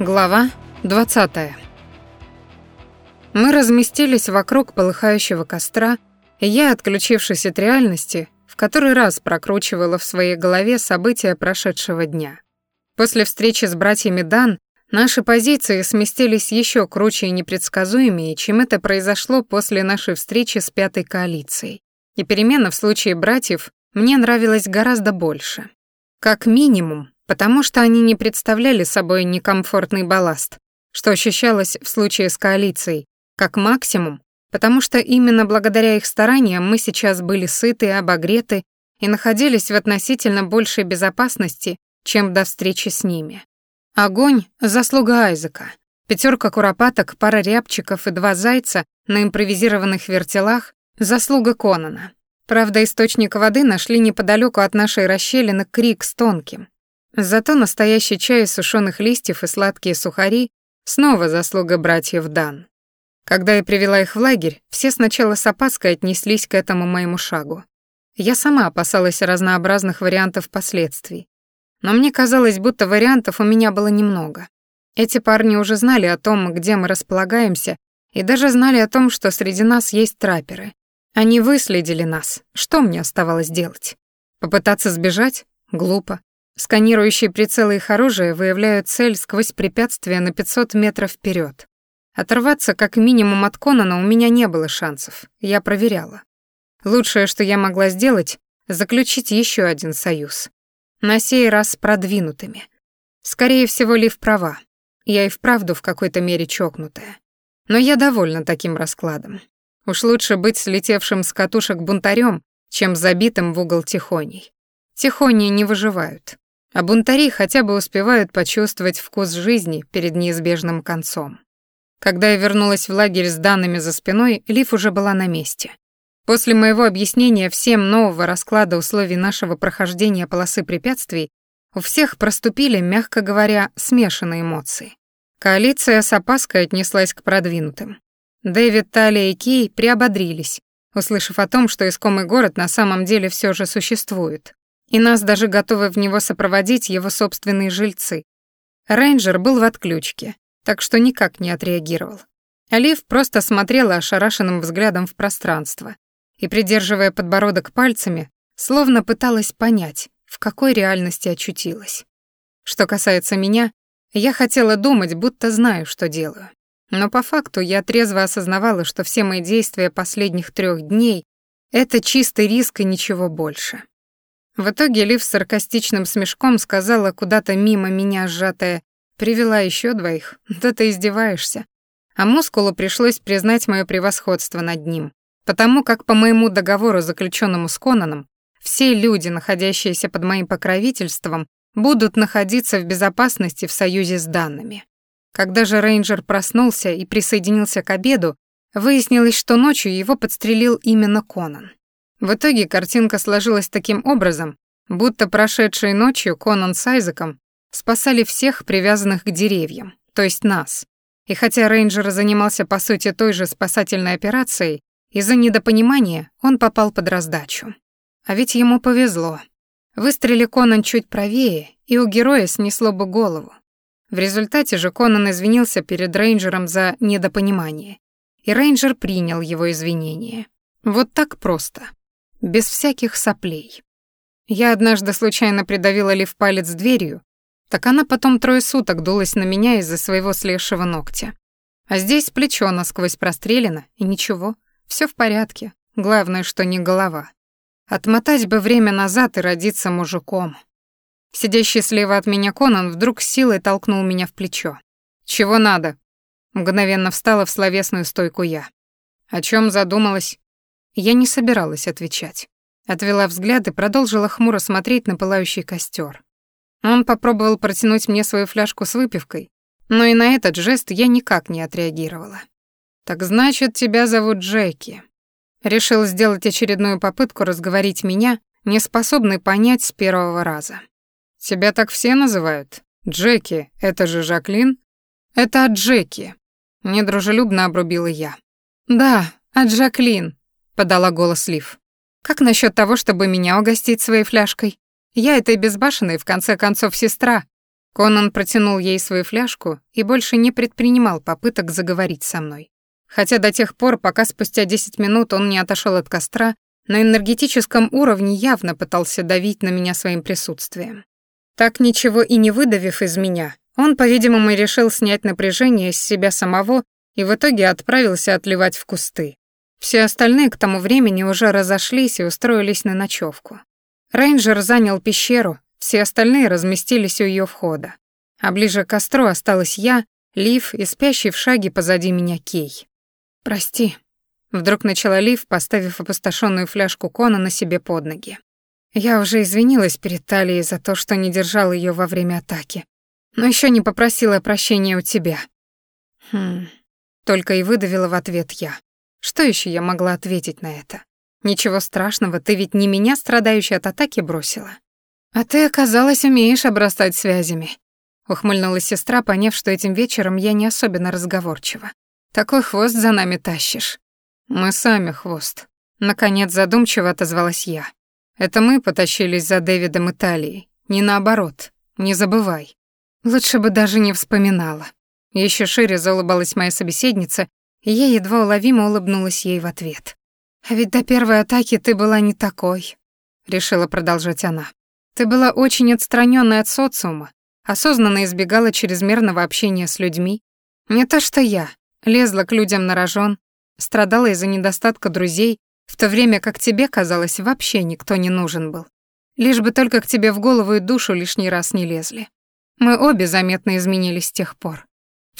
Глава 20. Мы разместились вокруг полыхающего костра, и я, отключившись от реальности, в который раз прокручивала в своей голове события прошедшего дня. После встречи с братьями Дан наши позиции сместились еще круче и непредсказуемее, чем это произошло после нашей встречи с Пятой коалицией. И перемена в случае братьев мне нравилась гораздо больше. Как минимум, потому что они не представляли собой некомфортный балласт, что ощущалось в случае с коалицией, как максимум, потому что именно благодаря их стараниям мы сейчас были сыты, обогреты и находились в относительно большей безопасности, чем до встречи с ними. Огонь — заслуга Айзека. Пятерка куропаток, пара рябчиков и два зайца на импровизированных вертелах — заслуга Конана. Правда, источник воды нашли неподалеку от нашей расщелины крик с тонким, Зато настоящий чай из сушеных листьев и сладкие сухари снова заслуга братьев Дан. Когда я привела их в лагерь, все сначала с опаской отнеслись к этому моему шагу. Я сама опасалась разнообразных вариантов последствий. Но мне казалось, будто вариантов у меня было немного. Эти парни уже знали о том, где мы располагаемся, и даже знали о том, что среди нас есть трапперы. Они выследили нас. Что мне оставалось делать? Попытаться сбежать? Глупо. Сканирующие прицелы их оружия выявляют цель сквозь препятствия на 500 метров вперед. Оторваться как минимум от Конана у меня не было шансов, я проверяла. Лучшее, что я могла сделать, заключить еще один союз. На сей раз с продвинутыми. Скорее всего, Лив права. Я и вправду в какой-то мере чокнутая. Но я довольна таким раскладом. Уж лучше быть слетевшим с катушек бунтарем, чем забитым в угол тихоней. Тихони не выживают. А бунтари хотя бы успевают почувствовать вкус жизни перед неизбежным концом. Когда я вернулась в лагерь с данными за спиной, Лив уже была на месте. После моего объяснения всем нового расклада условий нашего прохождения полосы препятствий, у всех проступили, мягко говоря, смешанные эмоции. Коалиция с опаской отнеслась к продвинутым. Дэвид, Талия и Кей приободрились, услышав о том, что искомый город на самом деле все же существует, и нас даже готовы в него сопроводить его собственные жильцы. Рейнджер был в отключке, так что никак не отреагировал. Олив просто смотрела ошарашенным взглядом в пространство и, придерживая подбородок пальцами, словно пыталась понять, в какой реальности очутилась. Что касается меня, я хотела думать, будто знаю, что делаю. Но по факту я трезво осознавала, что все мои действия последних трех дней — это чистый риск и ничего больше. В итоге Лив с саркастичным смешком сказала куда-то мимо меня сжатая «Привела еще двоих? Да ты издеваешься». А мускулу пришлось признать мое превосходство над ним, потому как по моему договору, заключенному с Конаном, все люди, находящиеся под моим покровительством, будут находиться в безопасности в союзе с данными. Когда же рейнджер проснулся и присоединился к обеду, выяснилось, что ночью его подстрелил именно Конан. В итоге картинка сложилась таким образом, будто прошедшей ночью Конан с Айзеком спасали всех привязанных к деревьям, то есть нас. И хотя рейнджер занимался по сути той же спасательной операцией, из-за недопонимания он попал под раздачу. А ведь ему повезло. Выстрели Конан чуть правее, и у героя снесло бы голову. В результате же Конан извинился перед рейнджером за недопонимание, и рейнджер принял его извинения. Вот так просто без всяких соплей. Я однажды случайно придавила Лив палец дверью, так она потом трое суток дулась на меня из-за своего слезшего ногтя. А здесь плечо насквозь прострелено, и ничего, все в порядке, главное, что не голова. Отмотать бы время назад и родиться мужиком. Сидящий слева от меня Конан вдруг силой толкнул меня в плечо. «Чего надо?» Мгновенно встала в словесную стойку я. О чем задумалась? Я не собиралась отвечать. Отвела взгляд и продолжила хмуро смотреть на пылающий костер. Он попробовал протянуть мне свою фляжку с выпивкой, но и на этот жест я никак не отреагировала. «Так значит, тебя зовут Джеки». Решил сделать очередную попытку разговорить меня, не способный понять с первого раза. «Тебя так все называют? Джеки, это же Жаклин?» «Это от Джеки», — недружелюбно обрубила я. «Да, от Жаклин», подала голос Лив. Как насчет того, чтобы меня угостить своей фляжкой? Я этой безбашенной, в конце концов, сестра. Конан протянул ей свою фляжку и больше не предпринимал попыток заговорить со мной. Хотя до тех пор, пока спустя 10 минут он не отошел от костра, на энергетическом уровне явно пытался давить на меня своим присутствием. Так ничего и не выдавив из меня, он, по-видимому, решил снять напряжение с себя самого и в итоге отправился отливать в кусты. Все остальные к тому времени уже разошлись и устроились на ночевку. Рейнджер занял пещеру, все остальные разместились у ее входа. А ближе к костру осталась я, Лив и спящий в шаге позади меня Кей. «Прости», — вдруг начала Лив, поставив опустошенную фляжку Кона на себе под ноги. Я уже извинилась перед Талией за то, что не держала ее во время атаки, но еще не попросила прощения у тебя. Хм, только и выдавила в ответ я. Что еще я могла ответить на это? Ничего страшного, ты ведь не меня, страдающей от атаки, бросила. А ты, оказалось, умеешь обрастать связями. Ухмыльнулась сестра, поняв, что этим вечером я не особенно разговорчива. Такой хвост за нами тащишь. Мы сами хвост. Наконец задумчиво отозвалась я. Это мы потащились за Дэвидом Италией, не наоборот. Не забывай. Лучше бы даже не вспоминала. Еще шире заулыбалась моя собеседница, я едва уловимо улыбнулась ей в ответ. «А ведь до первой атаки ты была не такой», — решила продолжать она. «Ты была очень отстранённой от социума, осознанно избегала чрезмерного общения с людьми. Не то что я, лезла к людям на рожон, страдала из-за недостатка друзей, в то время как тебе, казалось, вообще никто не нужен был. Лишь бы только к тебе в голову и душу лишний раз не лезли. Мы обе заметно изменились с тех пор.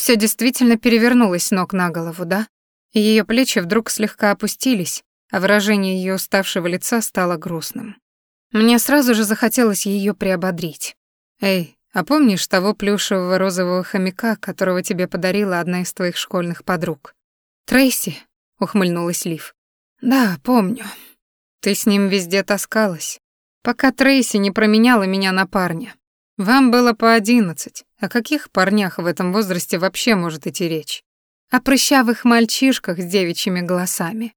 Все действительно перевернулось ног на голову, да? Ее плечи вдруг слегка опустились, а выражение ее уставшего лица стало грустным. Мне сразу же захотелось ее приободрить. «Эй, а помнишь того плюшевого розового хомяка, которого тебе подарила одна из твоих школьных подруг?» «Трейси», — ухмыльнулась Лив. «Да, помню. Ты с ним везде таскалась, пока Трейси не променяла меня на парня. Вам было по одиннадцать. О каких парнях в этом возрасте вообще может идти речь? О прыщавых мальчишках с девичьими голосами.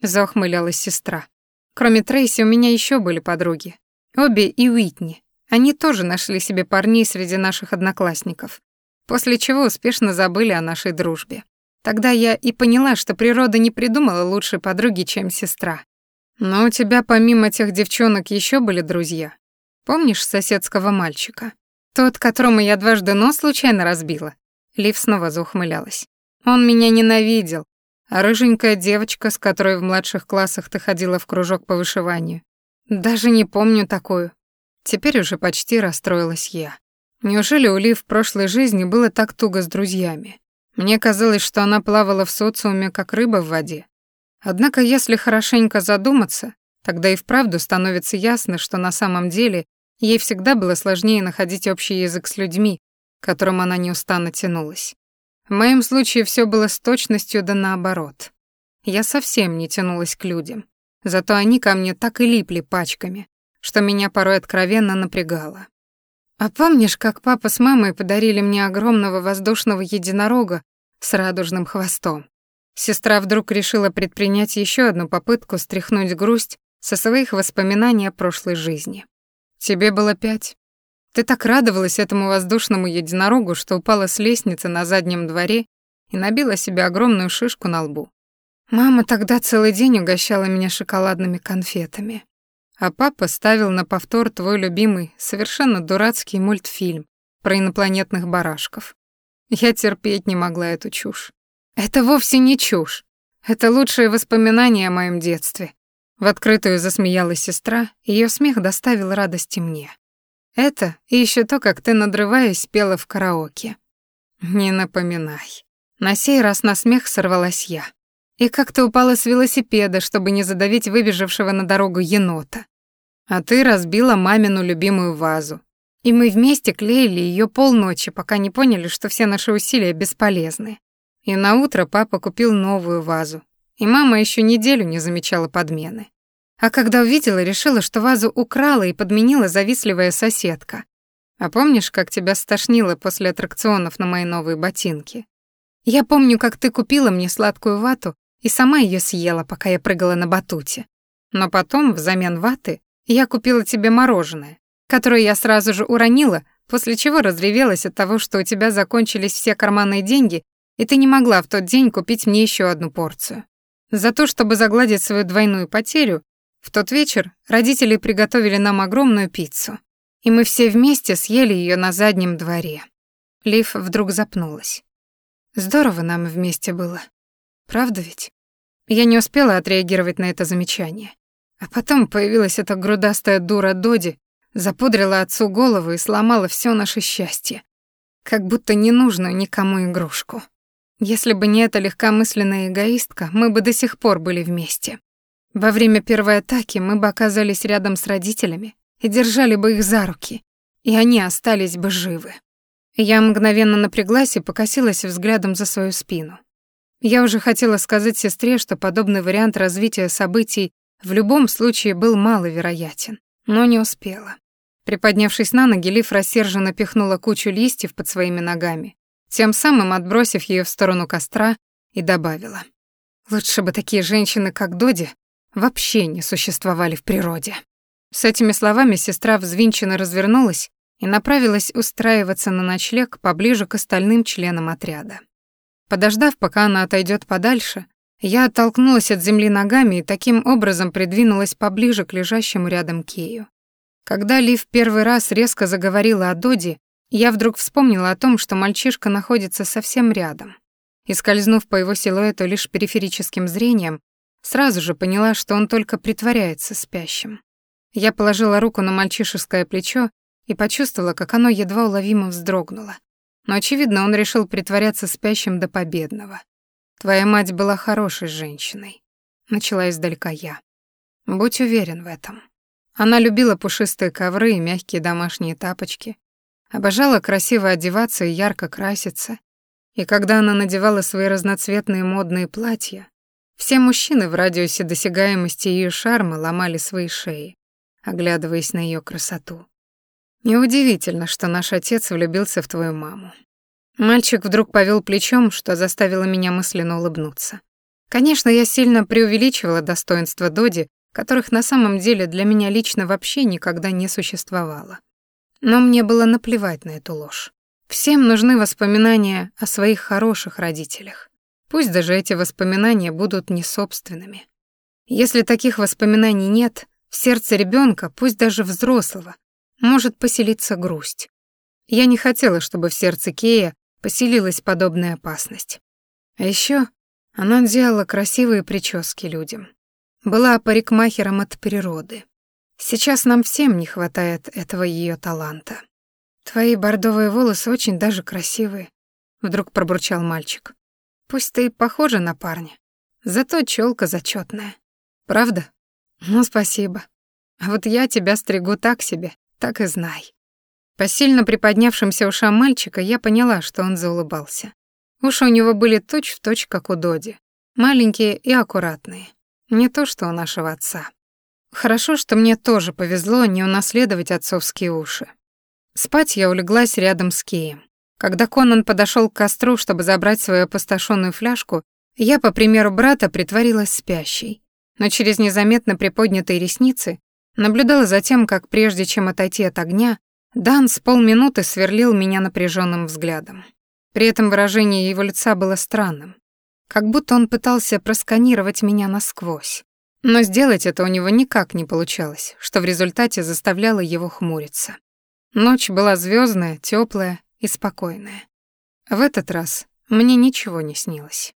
Заухмылялась сестра. Кроме Трейси у меня еще были подруги. Обе и Уитни. Они тоже нашли себе парней среди наших одноклассников. После чего успешно забыли о нашей дружбе. Тогда я и поняла, что природа не придумала лучшей подруги, чем сестра. Но у тебя помимо тех девчонок еще были друзья. Помнишь соседского мальчика? Тот, которому я дважды нос случайно разбила?» Лив снова заухмылялась. «Он меня ненавидел. А рыженькая девочка, с которой в младших классах ты ходила в кружок по вышиванию. Даже не помню такую. Теперь уже почти расстроилась я. Неужели у Лив в прошлой жизни было так туго с друзьями? Мне казалось, что она плавала в социуме, как рыба в воде. Однако, если хорошенько задуматься, тогда и вправду становится ясно, что на самом деле Ей всегда было сложнее находить общий язык с людьми, к которым она неустанно тянулась. В моем случае все было с точностью да наоборот. Я совсем не тянулась к людям, зато они ко мне так и липли пачками, что меня порой откровенно напрягало. А помнишь, как папа с мамой подарили мне огромного воздушного единорога с радужным хвостом? Сестра вдруг решила предпринять еще одну попытку стряхнуть грусть со своих воспоминаний о прошлой жизни. Тебе было пять. Ты так радовалась этому воздушному единорогу, что упала с лестницы на заднем дворе и набила себе огромную шишку на лбу. Мама тогда целый день угощала меня шоколадными конфетами. А папа ставил на повтор твой любимый, совершенно дурацкий мультфильм про инопланетных барашков. Я терпеть не могла эту чушь. Это вовсе не чушь. Это лучшие воспоминания о моем детстве. В открытую засмеялась сестра, ее смех доставил радости мне. Это и еще то, как ты, надрываясь, пела в караоке. Не напоминай. На сей раз на смех сорвалась я. И как ты упала с велосипеда, чтобы не задавить выбежавшего на дорогу енота. А ты разбила мамину любимую вазу. И мы вместе клеили ее полночи, пока не поняли, что все наши усилия бесполезны. И на утро папа купил новую вазу, и мама еще неделю не замечала подмены. А когда увидела, решила, что вазу украла и подменила завистливая соседка. А помнишь, как тебя стошнило после аттракционов на мои новые ботинки? Я помню, как ты купила мне сладкую вату и сама ее съела, пока я прыгала на батуте. Но потом, взамен ваты, я купила тебе мороженое, которое я сразу же уронила, после чего разревелась от того, что у тебя закончились все карманные деньги, и ты не могла в тот день купить мне еще одну порцию. За то, чтобы загладить свою двойную потерю, в тот вечер родители приготовили нам огромную пиццу, и мы все вместе съели ее на заднем дворе. Лив вдруг запнулась. Здорово нам вместе было. Правда ведь? Я не успела отреагировать на это замечание. А потом появилась эта грудастая дура Доди, запудрила отцу голову и сломала все наше счастье. Как будто ненужную никому игрушку. Если бы не эта легкомысленная эгоистка, мы бы до сих пор были вместе. Во время первой атаки мы бы оказались рядом с родителями и держали бы их за руки, и они остались бы живы. Я мгновенно напряглась и покосилась взглядом за свою спину. Я уже хотела сказать сестре, что подобный вариант развития событий в любом случае был маловероятен, но не успела. Приподнявшись на ноги, Лив рассерженно пихнула кучу листьев под своими ногами, тем самым отбросив ее в сторону костра, и добавила. «Лучше бы такие женщины, как Доди, вообще не существовали в природе». С этими словами сестра взвинченно развернулась и направилась устраиваться на ночлег поближе к остальным членам отряда. Подождав, пока она отойдет подальше, я оттолкнулась от земли ногами и таким образом придвинулась поближе к лежащему рядом Кею. Когда Лив первый раз резко заговорила о Доди, я вдруг вспомнила о том, что мальчишка находится совсем рядом. И скользнув по его силуэту лишь периферическим зрением, сразу же поняла, что он только притворяется спящим. Я положила руку на мальчишеское плечо и почувствовала, как оно едва уловимо вздрогнуло. Но, очевидно, он решил притворяться спящим до победного. «Твоя мать была хорошей женщиной», — начала издалека я. «Будь уверен в этом. Она любила пушистые ковры и мягкие домашние тапочки, обожала красиво одеваться и ярко краситься, и когда она надевала свои разноцветные модные платья, все мужчины в радиусе досягаемости ее шарма ломали свои шеи, оглядываясь на ее красоту. Неудивительно, что наш отец влюбился в твою маму. Мальчик вдруг повел плечом, что заставило меня мысленно улыбнуться. Конечно, я сильно преувеличивала достоинства Доди, которых на самом деле для меня лично вообще никогда не существовало. Но мне было наплевать на эту ложь. Всем нужны воспоминания о своих хороших родителях. Пусть даже эти воспоминания будут не собственными. Если таких воспоминаний нет, в сердце ребенка, пусть даже взрослого, может поселиться грусть. Я не хотела, чтобы в сердце Кея поселилась подобная опасность. А еще она делала красивые прически людям. Была парикмахером от природы. Сейчас нам всем не хватает этого ее таланта. Твои бордовые волосы очень даже красивые, вдруг пробурчал мальчик. Пусть ты похожа на парня, зато челка зачетная. Правда? Ну, спасибо. А вот я тебя стригу так себе, так и знай. По сильно приподнявшимся ушам мальчика я поняла, что он заулыбался. Уши у него были точь-в-точь, точь, как у Доди. Маленькие и аккуратные. Не то, что у нашего отца. Хорошо, что мне тоже повезло не унаследовать отцовские уши. Спать я улеглась рядом с Кеем. Когда Конан подошел к костру, чтобы забрать свою опустошенную фляжку, я, по примеру брата, притворилась спящей. Но через незаметно приподнятые ресницы наблюдала за тем, как прежде чем отойти от огня, Дан с полминуты сверлил меня напряженным взглядом. При этом выражение его лица было странным, как будто он пытался просканировать меня насквозь. Но сделать это у него никак не получалось, что в результате заставляло его хмуриться. Ночь была звездная, теплая и спокойная. В этот раз мне ничего не снилось.